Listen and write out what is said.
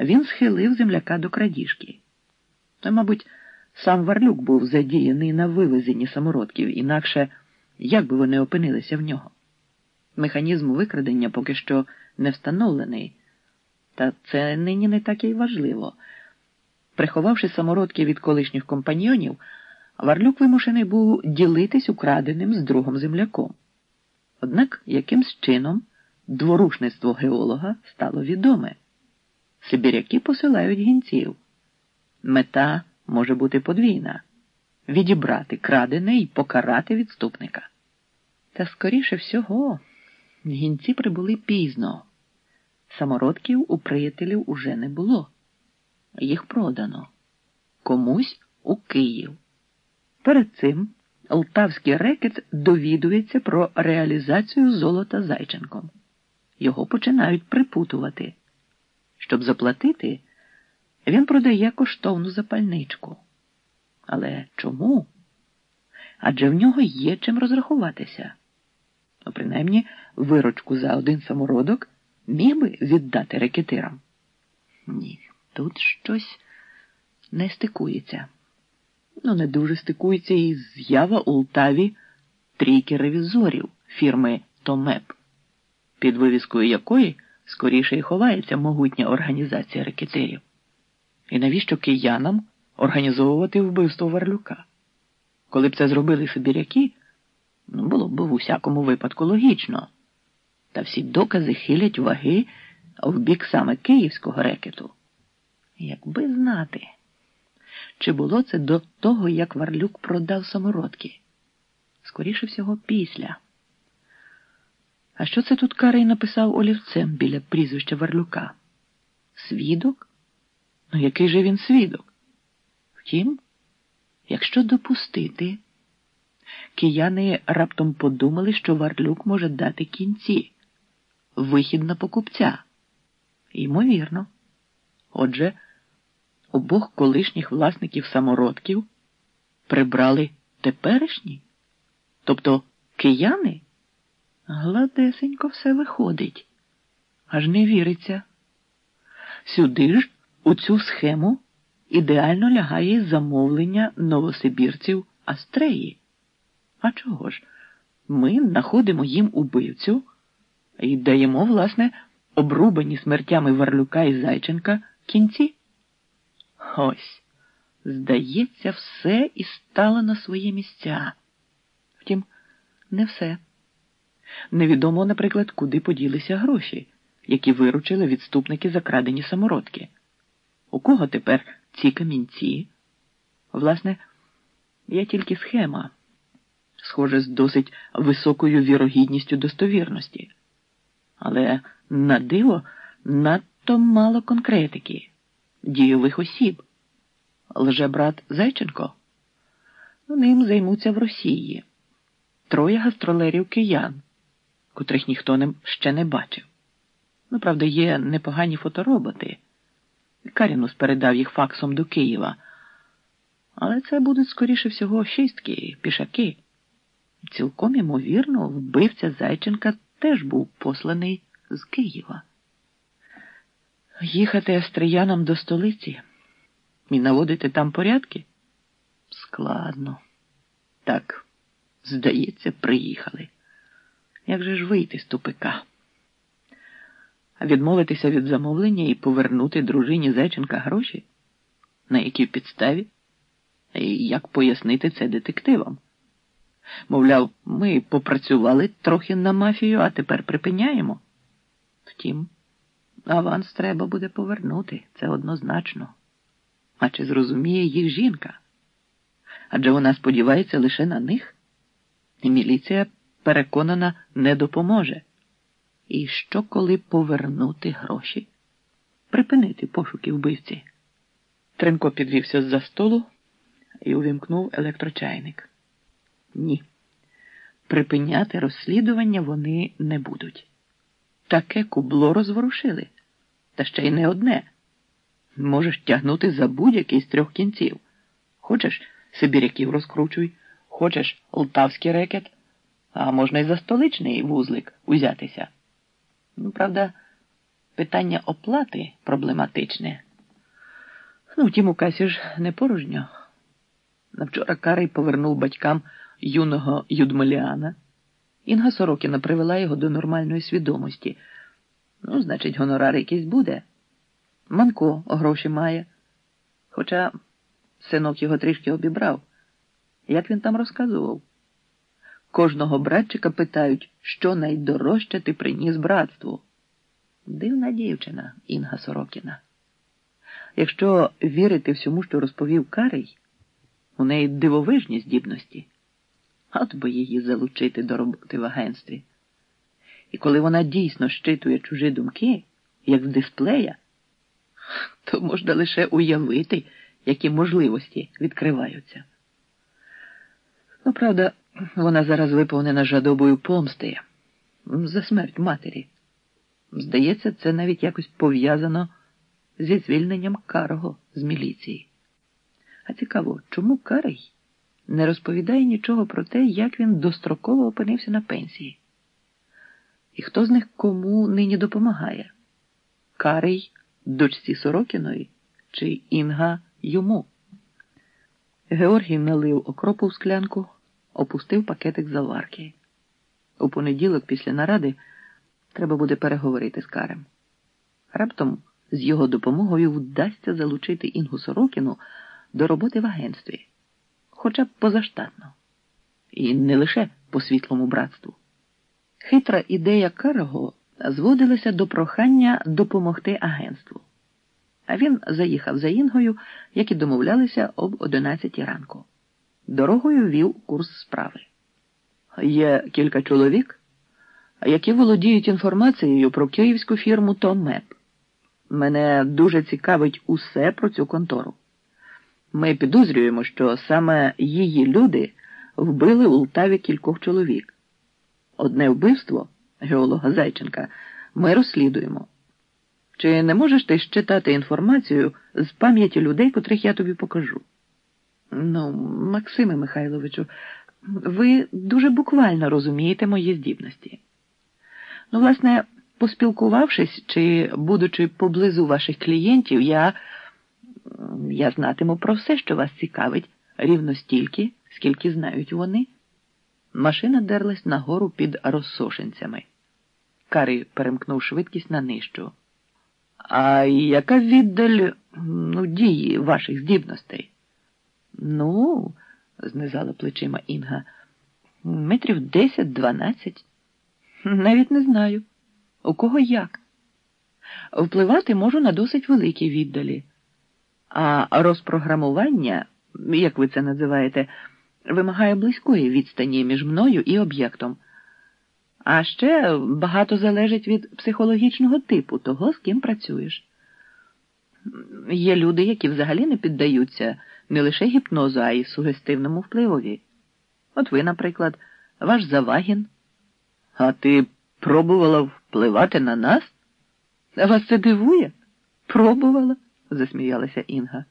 він схилив земляка до крадіжки. Та, мабуть, сам Варлюк був задіяний на вивезенні самородків, інакше як би вони опинилися в нього. Механізм викрадення поки що не встановлений, та це нині не так і важливо. Приховавши самородки від колишніх компаньйонів, Варлюк вимушений був ділитись украденим з другом земляком. Однак якимсь чином дворушництво геолога стало відоме. Сибіряки посилають гінців. Мета може бути подвійна відібрати крадене і покарати відступника. Та, скоріше всього, гінці прибули пізно. Самородків у приятелів уже не було. Їх продано комусь у Київ. Перед цим Лтавський рекет довідується про реалізацію золота Зайченком. Його починають припутувати. Щоб заплатити, він продає коштовну запальничку. Але чому? Адже в нього є чим розрахуватися. Ну, принаймні, вирочку за один самородок міг би віддати рекетирам. Ні, тут щось не стикується. Ну, не дуже стикується і з'ява у Лтаві трійки ревізорів фірми Томеп, під вивіскою якої скоріше і ховається могутня організація рекетирів. І навіщо киянам організовувати вбивство Варлюка? Коли б це зробили Сибіряки, ну, було б в усякому випадку логічно. Та всі докази хилять ваги в бік саме київського рекету. Якби знати, чи було це до того, як Варлюк продав самородки? Скоріше всього, після. А що це тут Карий написав олівцем біля прізвища Варлюка? Свідок? Ну, який же він свідок? Втім, якщо допустити, кияни раптом подумали, що Варлюк може дати кінці, вихід на покупця. Ймовірно. Отже, обох колишніх власників самородків прибрали теперішні, тобто кияни. Гладесенько все виходить, аж не віриться. Сюди ж, у цю схему, ідеально лягає замовлення новосибірців Астреї. А чого ж? Ми знаходимо їм убивцю і даємо, власне, обрубані смертями Варлюка і Зайченка кінці. Ось, здається, все і стало на свої місця. Втім, не все. Невідомо, наприклад, куди поділися гроші, які виручили відступники закрадені самородки. У кого тепер ці камінці? Власне, є тільки схема, схоже, з досить високою вірогідністю достовірності. Але на диво надто мало конкретики, дійових осіб. Лжебрат Зайченко? Ну, ним займуться в Росії. Троє гастролерів киян котрих ніхто не, ще не бачив. Ну, правда, є непогані фотороботи. Карінус передав їх факсом до Києва. Але це будуть, скоріше всього, шістки, пішаки. Цілком імовірно, вбивця Зайченка теж був посланий з Києва. Їхати австріянам до столиці і наводити там порядки? Складно. Так, здається, приїхали. Як же ж вийти з тупика? Відмовитися від замовлення і повернути дружині Зайченка гроші? На якій підставі? І як пояснити це детективам? Мовляв, ми попрацювали трохи на мафію, а тепер припиняємо. Втім, аванс треба буде повернути, це однозначно. А чи зрозуміє їх жінка? Адже вона сподівається лише на них, і міліція переконана, не допоможе. І що, коли повернути гроші? Припинити пошуки вбивці. Тренко підвівся з-за столу і увімкнув електрочайник. Ні. Припиняти розслідування вони не будуть. Таке кубло розворушили, та ще й не одне. Можеш тягнути за будь-який з трьох кінців. Хочеш Сибіряків розкручуй, хочеш Лтавський рекет а можна й за столичний вузлик узятися. Ну, правда, питання оплати проблематичне. Ну, втім, у касі ж не порожньо. Навчора Карий повернув батькам юного Юдмеліана. Інга Сорокіна привела його до нормальної свідомості. Ну, значить, гонорар якийсь буде. Манко гроші має. Хоча синок його трішки обібрав. Як він там розказував? Кожного братчика питають, що найдорожче ти приніс братству. Дивна дівчина Інга Сорокіна. Якщо вірити всьому, що розповів Карий, у неї дивовижні здібності, от би її залучити до роботи в агентстві. І коли вона дійсно щитує чужі думки, як з дисплея, то можна лише уявити, які можливості відкриваються. Ну, правда, вона зараз виповнена жадобою помсти за смерть матері. Здається, це навіть якось пов'язано зі звільненням Карого з міліції. А цікаво, чому Карий не розповідає нічого про те, як він достроково опинився на пенсії? І хто з них кому нині допомагає? Карий дочці Сорокіної чи Інга йому? Георгій налив окропу в склянку, опустив пакетик заварки. У понеділок, після наради, треба буде переговорити з Карем. Раптом з його допомогою вдасться залучити Інгу Сорокіну до роботи в агентстві, хоча б позаштатно, і не лише по світлому братству. Хитра ідея Карого зводилася до прохання допомогти агентству. А він заїхав за Інгою, як і домовлялися об 11 ранку. Дорогою вів курс справи. Є кілька чоловік, які володіють інформацією про київську фірму Томеп. Мене дуже цікавить усе про цю контору. Ми підозрюємо, що саме її люди вбили у Лтаві кількох чоловік. Одне вбивство геолога Зайченка ми розслідуємо. Чи не можеш ти щитати інформацію з пам'яті людей, котрих я тобі покажу? Ну, Максиме Михайловичу, ви дуже буквально розумієте мої здібності. Ну, власне, поспілкувавшись чи будучи поблизу ваших клієнтів, я я знатиму про все, що вас цікавить, рівно стільки, скільки знають вони. Машина дерлась нагору під розсошенцями. Карий перемкнув швидкість на нижчу. А яка віддаль ну, дії ваших здібностей? Ну, знизала плечима Інга, метрів десять-дванадцять. Навіть не знаю. У кого як? Впливати можу на досить великі віддалі. А розпрограмування, як ви це називаєте, вимагає близької відстані між мною і об'єктом. А ще багато залежить від психологічного типу того, з ким працюєш. Є люди, які взагалі не піддаються не лише гіпнозу, а й сугестивному впливові. От ви, наприклад, ваш Завагін. А ти пробувала впливати на нас? Вас це дивує? Пробувала, засміялася Інга.